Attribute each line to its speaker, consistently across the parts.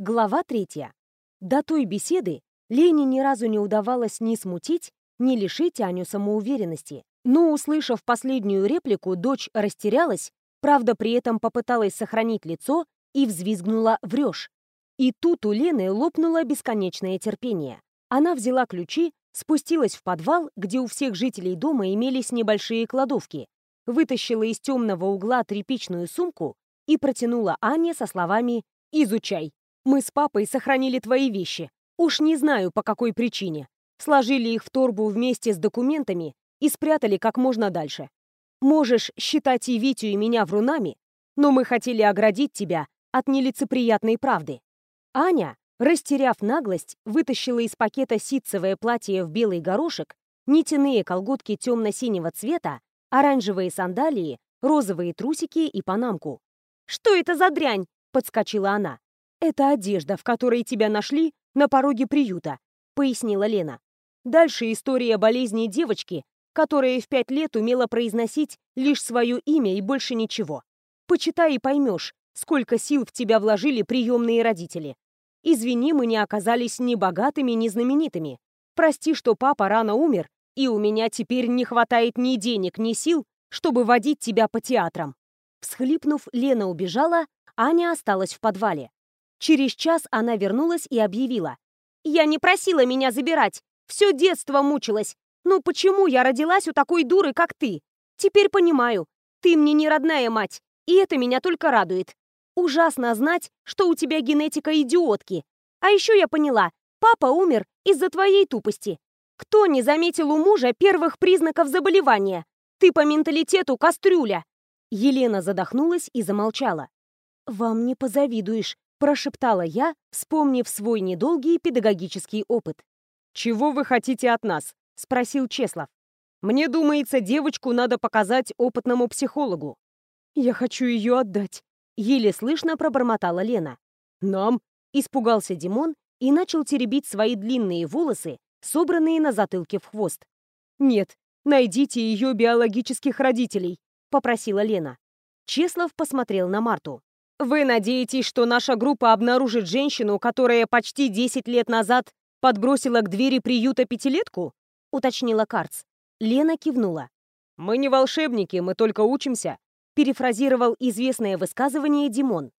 Speaker 1: Глава третья. До той беседы Лене ни разу не удавалось ни смутить, ни лишить Аню самоуверенности. Но, услышав последнюю реплику, дочь растерялась, правда, при этом попыталась сохранить лицо и взвизгнула «врешь». И тут у Лены лопнуло бесконечное терпение. Она взяла ключи, спустилась в подвал, где у всех жителей дома имелись небольшие кладовки, вытащила из темного угла тряпичную сумку и протянула Ане со словами «Изучай». Мы с папой сохранили твои вещи. Уж не знаю, по какой причине. Сложили их в торбу вместе с документами и спрятали как можно дальше. Можешь считать и Витю, и меня врунами, но мы хотели оградить тебя от нелицеприятной правды. Аня, растеряв наглость, вытащила из пакета ситцевое платье в белый горошек, нитяные колготки темно-синего цвета, оранжевые сандалии, розовые трусики и панамку. «Что это за дрянь?» — подскочила она. «Это одежда, в которой тебя нашли на пороге приюта», — пояснила Лена. Дальше история болезни девочки, которая в пять лет умела произносить лишь свое имя и больше ничего. Почитай и поймешь, сколько сил в тебя вложили приемные родители. Извини, мы не оказались ни богатыми, ни знаменитыми. Прости, что папа рано умер, и у меня теперь не хватает ни денег, ни сил, чтобы водить тебя по театрам». Всхлипнув, Лена убежала, Аня осталась в подвале. Через час она вернулась и объявила. «Я не просила меня забирать. Все детство мучилась. Ну почему я родилась у такой дуры, как ты? Теперь понимаю. Ты мне не родная мать, и это меня только радует. Ужасно знать, что у тебя генетика идиотки. А еще я поняла, папа умер из-за твоей тупости. Кто не заметил у мужа первых признаков заболевания? Ты по менталитету кастрюля. Елена задохнулась и замолчала. «Вам не позавидуешь», прошептала я, вспомнив свой недолгий педагогический опыт.
Speaker 2: «Чего вы хотите от нас?» — спросил Чеслов. «Мне думается, девочку надо показать опытному психологу».
Speaker 1: «Я хочу ее отдать», — еле слышно пробормотала Лена.
Speaker 2: «Нам?» — испугался Димон и начал теребить свои длинные волосы, собранные на затылке в хвост.
Speaker 1: «Нет, найдите ее биологических родителей», — попросила Лена. Чеслов посмотрел на Марту.
Speaker 2: Вы надеетесь, что наша группа обнаружит женщину, которая почти 10 лет назад подбросила к двери приюта пятилетку?
Speaker 1: Уточнила Карц. Лена кивнула.
Speaker 2: Мы не волшебники, мы только учимся.
Speaker 1: Перефразировал известное высказывание Димон.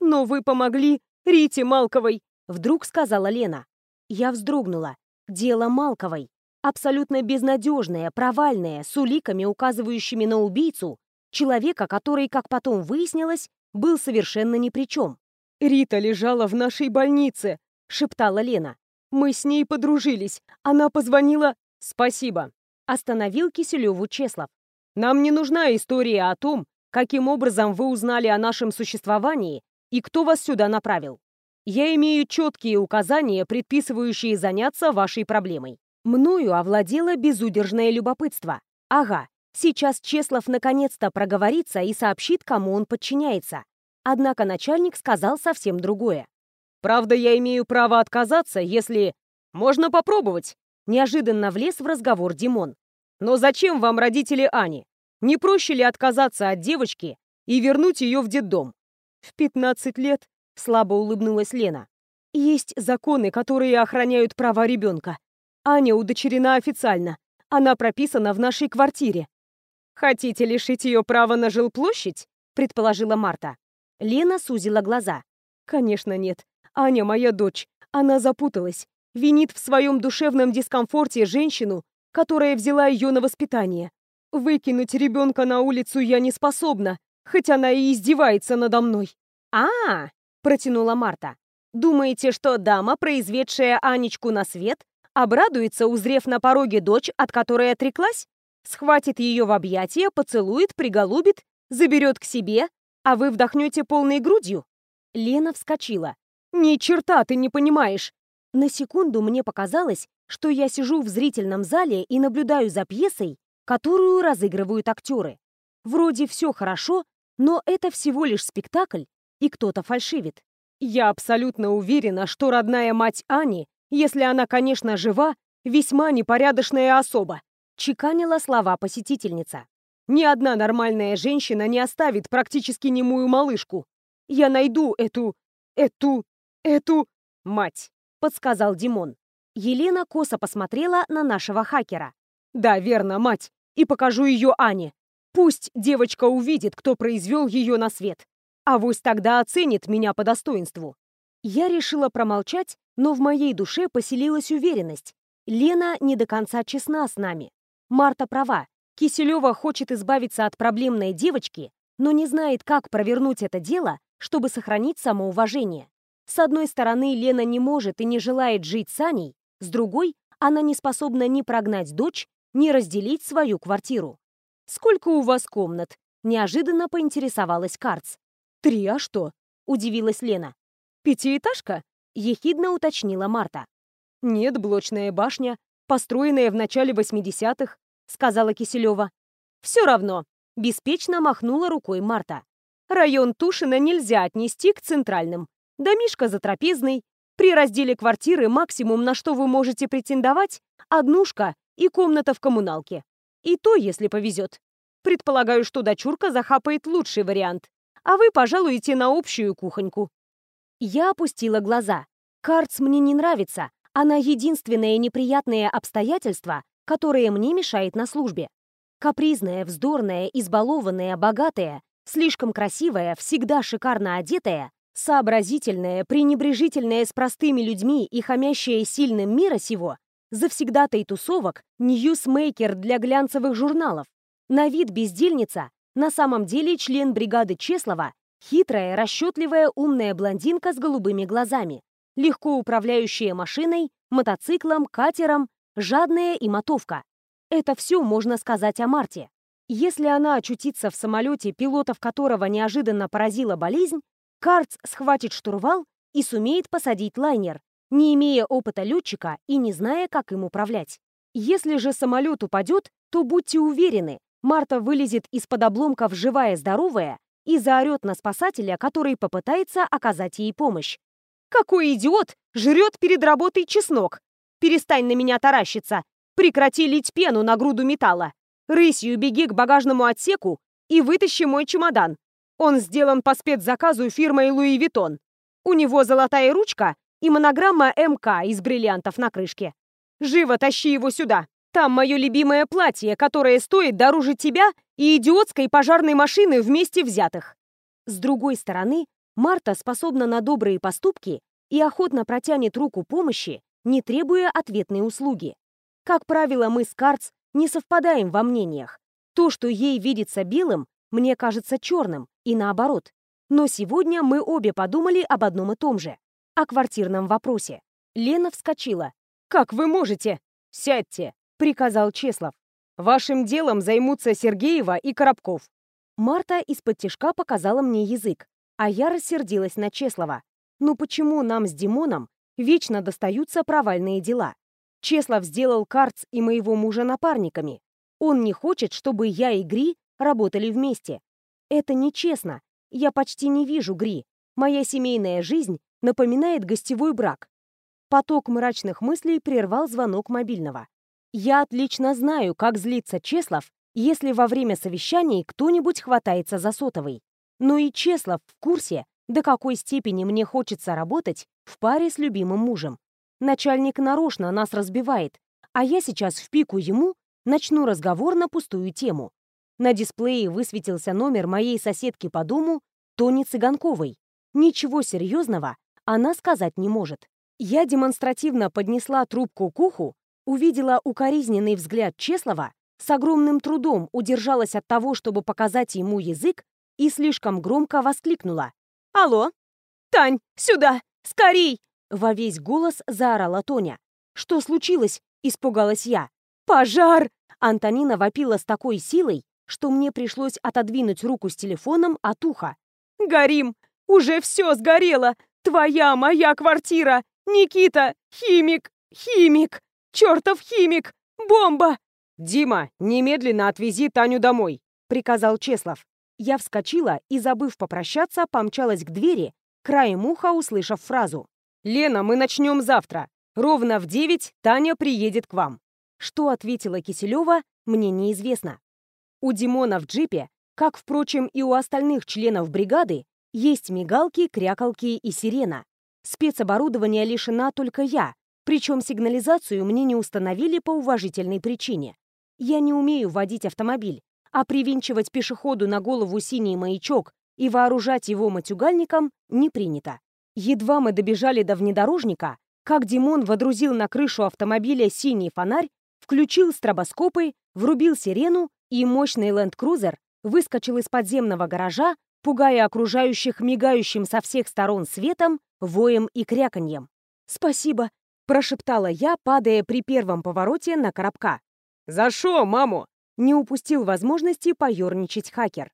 Speaker 1: Но вы помогли Рите Малковой, вдруг сказала Лена. Я вздрогнула. Дело Малковой. Абсолютно безнадежное, провальное, с уликами, указывающими на убийцу, человека, который, как потом выяснилось, был совершенно ни при чем.
Speaker 2: «Рита лежала в нашей больнице», — шептала Лена. «Мы с ней подружились. Она позвонила...» «Спасибо», — остановил Киселеву Чеслов. «Нам не нужна история о том, каким образом вы узнали о нашем существовании и кто вас сюда направил. Я имею четкие указания, предписывающие заняться вашей проблемой».
Speaker 1: Мною овладело безудержное любопытство. Ага, Сейчас Чеслов наконец-то проговорится и сообщит, кому он подчиняется. Однако начальник сказал совсем другое.
Speaker 2: «Правда, я имею право отказаться, если... Можно попробовать!» Неожиданно влез в разговор Димон. «Но зачем вам родители Ани? Не проще ли отказаться от девочки и вернуть ее в детдом?»
Speaker 1: «В 15 лет», — слабо улыбнулась Лена, «есть законы, которые охраняют права ребенка. Аня удочерена официально. Она прописана в нашей квартире.
Speaker 2: «Хотите лишить ее права на жилплощадь?» — предположила Марта.
Speaker 1: Лена сузила глаза. «Конечно нет. Аня моя дочь. Она запуталась. Винит в своем душевном дискомфорте женщину, которая взяла ее на воспитание. Выкинуть ребенка на улицу я не способна, хоть она и издевается надо мной».
Speaker 2: «А-а-а!» протянула Марта. «Думаете, что дама, произведшая Анечку на свет, обрадуется, узрев на пороге дочь, от которой отреклась? Схватит ее в объятия, поцелует, приголубит, заберет к себе, а вы вдохнете полной грудью?»
Speaker 1: Лена вскочила. «Ни черта ты не понимаешь!» На секунду мне показалось, что я сижу в зрительном зале и наблюдаю за пьесой, которую разыгрывают актеры. Вроде все хорошо, но это всего лишь спектакль, и кто-то фальшивит.
Speaker 2: Я абсолютно уверена, что родная мать Ани, если она, конечно, жива, весьма непорядочная особа
Speaker 1: чеканила слова посетительница.
Speaker 2: «Ни одна нормальная женщина не оставит практически немую малышку. Я найду эту... эту... Эту... мать, подсказал Димон. Елена косо посмотрела на нашего хакера. Да, верно, мать. И покажу ее Ане. Пусть девочка увидит, кто произвел ее на свет. А вось тогда оценит меня по достоинству. Я решила промолчать, но в моей душе поселилась уверенность. Лена не до конца честна с нами. Марта права. Киселева хочет избавиться от проблемной девочки, но не знает, как провернуть это дело, чтобы сохранить самоуважение. С одной стороны, Лена не может и не желает жить с Аней, с другой, она не способна ни прогнать дочь, ни разделить свою квартиру. «Сколько у вас комнат?» – неожиданно поинтересовалась Карц. «Три, а что?» – удивилась Лена. «Пятиэтажка?» – ехидно уточнила Марта. «Нет, блочная башня, построенная в начале 80-х», — сказала Киселева. «Все равно», — беспечно махнула рукой Марта. «Район Тушина нельзя отнести к центральным. Домишка затрапезный. При разделе квартиры максимум, на что вы можете претендовать, однушка и комната в коммуналке. И то, если повезет. Предполагаю, что дочурка захапает лучший вариант, а вы пожалуете на общую кухоньку». Я опустила глаза. Карц мне не нравится, она единственное неприятное обстоятельство, которое мне мешает на службе. Капризная, вздорная, избалованная, богатая, слишком красивая, всегда шикарно одетая, сообразительная, пренебрежительная с простыми людьми и хамящая сильным мира сего, завсегдатай тусовок, ньюсмейкер для глянцевых журналов, на вид бездельница, на самом деле член бригады Чеслова, хитрая, расчетливая, умная блондинка с голубыми глазами, легко управляющая машиной, мотоциклом, катером, жадная и мотовка. Это все можно сказать о Марте. Если она очутится в самолете, пилотов которого неожиданно поразила болезнь, Карц схватит штурвал и сумеет посадить лайнер, не имея опыта летчика и не зная, как им управлять. Если же самолет упадет, то будьте уверены, Марта вылезет из-под обломков живая-здоровая и заорет на спасателя, который попытается оказать ей помощь. Какой идиот жрет перед работой чеснок? Перестань на меня таращиться. Прекрати лить пену на груду металла. Рысью беги к багажному отсеку и вытащи мой чемодан. Он сделан по спецзаказу фирмой Louis Vuitton. У него золотая ручка и монограмма МК из бриллиантов на крышке. Живо тащи его сюда. Там мое любимое платье, которое стоит дороже тебя и идиотской пожарной машины вместе взятых. С другой стороны, Марта способна на добрые поступки и охотно протянет руку помощи, не требуя ответной услуги. Как правило, мы с Карц не совпадаем во мнениях. То, что ей видится белым, мне кажется черным, и наоборот. Но сегодня мы обе подумали об одном и том же. О квартирном вопросе. Лена вскочила. «Как вы можете?» «Сядьте», — приказал Чеслов. «Вашим делом займутся Сергеева и Коробков». Марта из-под тишка показала мне язык, а я рассердилась на Чеслова. Ну почему нам с Димоном вечно достаются провальные дела? Чеслов сделал Карц и моего мужа напарниками. Он не хочет, чтобы я и Гри работали вместе. Это нечестно. Я почти не вижу Гри. Моя семейная жизнь напоминает гостевой брак. Поток мрачных мыслей прервал звонок мобильного. Я отлично знаю, как злится Чеслов, если во время совещаний кто-нибудь хватается за сотовый. Но и Чеслов в курсе, до какой степени мне хочется работать в паре с любимым мужем. Начальник нарочно нас разбивает, а я сейчас в пику ему начну разговор на пустую тему. На дисплее высветился номер моей соседки по дому Тони Цыганковой. Ничего серьезного она сказать не может. Я демонстративно поднесла трубку к уху, увидела укоризненный взгляд Чеслова, с огромным трудом удержалась от того, чтобы показать ему язык и слишком громко воскликнула. «Алло! Тань, сюда! Скорей!» Во весь голос заорала Тоня. «Что случилось?» – испугалась я. «Пожар!» Антонина вопила с такой силой, что мне пришлось отодвинуть руку с телефоном от уха. «Горим! Уже все сгорело! Твоя, моя квартира! Никита! Химик! Химик! Чертов химик! Бомба!» «Дима, немедленно отвези Таню домой!» — приказал Чеслов. Я вскочила и, забыв попрощаться, помчалась к двери, краем уха услышав фразу. «Лена, мы начнем завтра. Ровно в девять Таня приедет к вам». Что ответила Киселева, мне неизвестно. У Димона в джипе, как, впрочем, и у остальных членов бригады, есть мигалки, крякалки и сирена.
Speaker 1: Спецоборудования лишена только я, причем сигнализацию мне не установили по уважительной причине. Я не умею водить автомобиль, а привинчивать пешеходу на голову синий маячок и вооружать его матюгальником не принято. Едва мы добежали до внедорожника, как Димон водрузил на крышу автомобиля синий фонарь, включил стробоскопы, врубил сирену, и мощный ленд-крузер выскочил из подземного гаража, пугая окружающих мигающим со всех сторон светом, воем и кряканьем. «Спасибо», — прошептала я, падая при первом повороте на коробка.
Speaker 2: «За шо, маму?»
Speaker 1: — не упустил возможности поерничать хакер.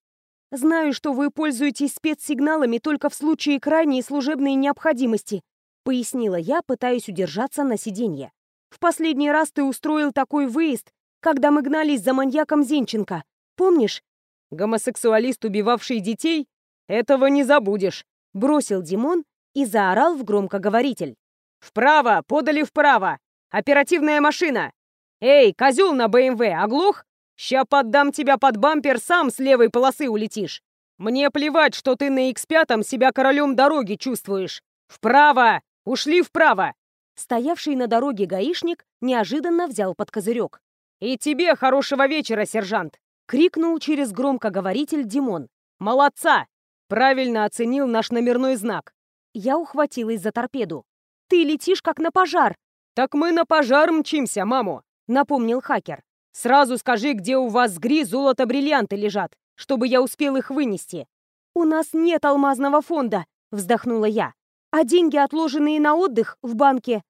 Speaker 1: «Знаю, что вы пользуетесь спецсигналами только в случае крайней служебной необходимости», — пояснила я, пытаясь удержаться на сиденье. «В последний раз ты устроил такой выезд, когда мы гнались за маньяком Зенченко. Помнишь?»
Speaker 2: «Гомосексуалист, убивавший детей? Этого не забудешь», — бросил Димон и заорал в громкоговоритель. «Вправо! Подали вправо! Оперативная машина! Эй, козел на БМВ, оглох? Ща поддам тебя под бампер, сам с левой полосы улетишь! Мне плевать, что ты на X5 себя королем дороги чувствуешь! Вправо! Ушли вправо!»
Speaker 1: Стоявший на дороге гаишник неожиданно взял под козырек.
Speaker 2: «И тебе хорошего вечера, сержант!» — крикнул через громкоговоритель Димон. «Молодца! Правильно оценил наш номерной знак!»
Speaker 1: Я ухватилась за торпеду. «Ты летишь, как на пожар!»
Speaker 2: «Так мы на пожар мчимся, маму!» — напомнил хакер. «Сразу скажи, где у вас с Гри золото-бриллианты лежат, чтобы я успел их вынести».
Speaker 1: «У нас нет алмазного фонда!» — вздохнула я. «А деньги, отложенные на отдых, в банке?»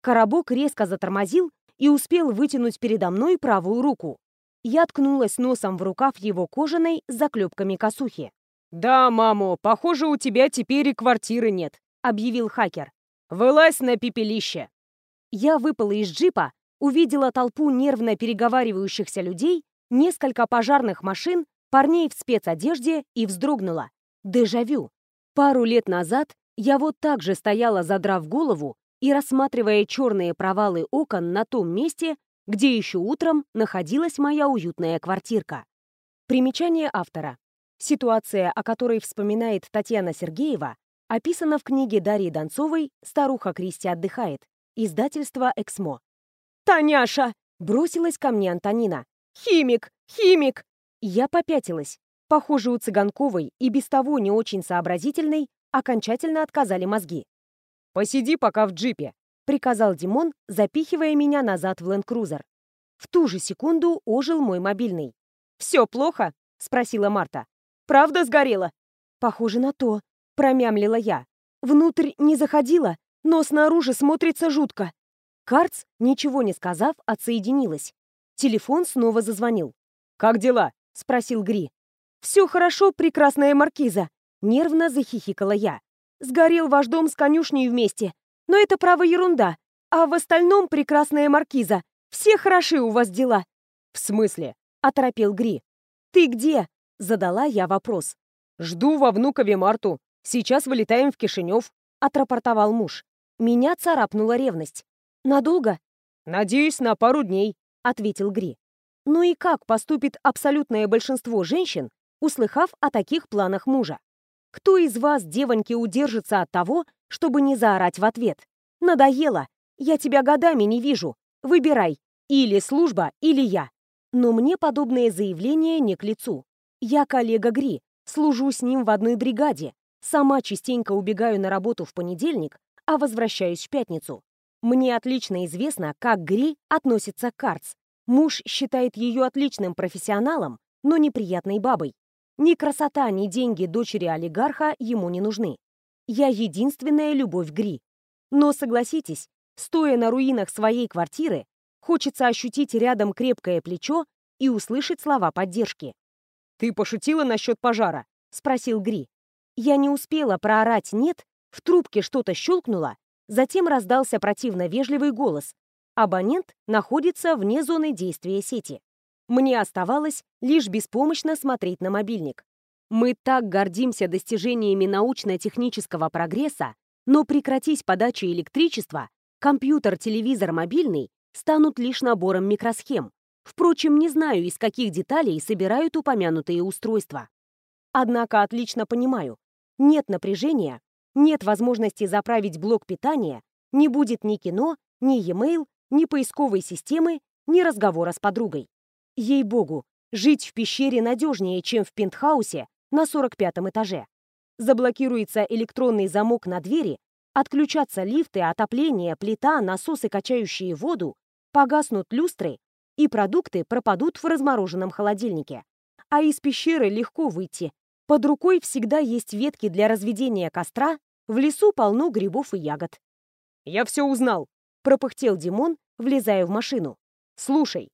Speaker 1: Коробок резко затормозил, и успел вытянуть передо мной правую руку. Я ткнулась носом в рукав его кожаной с заклепками косухи.
Speaker 2: «Да, маму, похоже, у тебя теперь и квартиры нет», — объявил хакер. «Вылазь на пепелище!»
Speaker 1: Я выпала из джипа, увидела толпу нервно переговаривающихся людей, несколько пожарных машин, парней в спецодежде и вздрогнула. Дежавю. Пару лет назад я вот так же стояла, задрав голову, и рассматривая черные провалы окон на том месте, где еще утром находилась моя уютная квартирка. Примечание автора. Ситуация, о которой вспоминает Татьяна Сергеева, описана в книге Дарьи Донцовой «Старуха Кристи отдыхает», издательство «Эксмо».
Speaker 2: «Таняша!»
Speaker 1: — бросилась ко мне Антонина.
Speaker 2: «Химик! Химик!»
Speaker 1: Я попятилась. Похоже, у Цыганковой и без того не очень сообразительной окончательно отказали мозги.
Speaker 2: «Посиди пока в джипе», — приказал Димон, запихивая меня назад в ленд-крузер.
Speaker 1: В ту же секунду ожил мой мобильный.
Speaker 2: «Все плохо?» — спросила Марта. «Правда сгорела?»
Speaker 1: «Похоже на то», — промямлила я. «Внутрь не заходила, но снаружи смотрится жутко». Карц, ничего не сказав, отсоединилась. Телефон снова зазвонил.
Speaker 2: «Как дела?» — спросил Гри.
Speaker 1: «Все хорошо, прекрасная маркиза», — нервно захихикала я. Сгорел ваш дом с конюшней вместе. Но это право ерунда. А в остальном прекрасная маркиза. Все хороши у вас дела».
Speaker 2: «В смысле?»
Speaker 1: — оторопел Гри. «Ты где?» — задала я вопрос.
Speaker 2: «Жду во Внукове Марту. Сейчас вылетаем в Кишинев», — отрапортовал муж.
Speaker 1: Меня царапнула ревность. «Надолго?»
Speaker 2: «Надеюсь, на пару дней», — ответил Гри.
Speaker 1: Ну и как поступит абсолютное большинство женщин, услыхав о таких планах мужа? Кто из вас, девоньки, удержится от того, чтобы не заорать в ответ? Надоело. Я тебя годами не вижу. Выбирай. Или служба, или я. Но мне подобное заявление не к лицу. Я коллега Гри, служу с ним в одной бригаде. Сама частенько убегаю на работу в понедельник, а возвращаюсь в пятницу. Мне отлично известно, как Гри относится к Карц. Муж считает ее отличным профессионалом, но неприятной бабой. Ни красота, ни деньги дочери олигарха ему не нужны. Я единственная любовь Гри. Но согласитесь, стоя на руинах своей квартиры, хочется ощутить рядом крепкое плечо и услышать слова поддержки.
Speaker 2: «Ты пошутила насчет пожара?» — спросил Гри.
Speaker 1: Я не успела проорать «нет», в трубке что-то щелкнуло, затем раздался противно вежливый голос. Абонент находится вне зоны действия сети. Мне оставалось лишь беспомощно смотреть на мобильник. Мы так гордимся достижениями научно-технического прогресса, но прекратись подача электричества, компьютер, телевизор, мобильный станут лишь набором микросхем. Впрочем, не знаю, из каких деталей собирают упомянутые устройства. Однако отлично понимаю, нет напряжения, нет возможности заправить блок питания, не будет ни кино, ни e-mail, ни поисковой системы, ни разговора с подругой. Ей-богу, жить в пещере надежнее, чем в пентхаусе на 45 этаже. Заблокируется электронный замок на двери, отключатся лифты, отопление, плита, насосы, качающие воду, погаснут люстры, и продукты пропадут в размороженном холодильнике. А из пещеры легко выйти. Под рукой всегда есть ветки для разведения костра, в лесу полно грибов и ягод.
Speaker 2: «Я все узнал», — пропыхтел Димон, влезая в машину. «Слушай,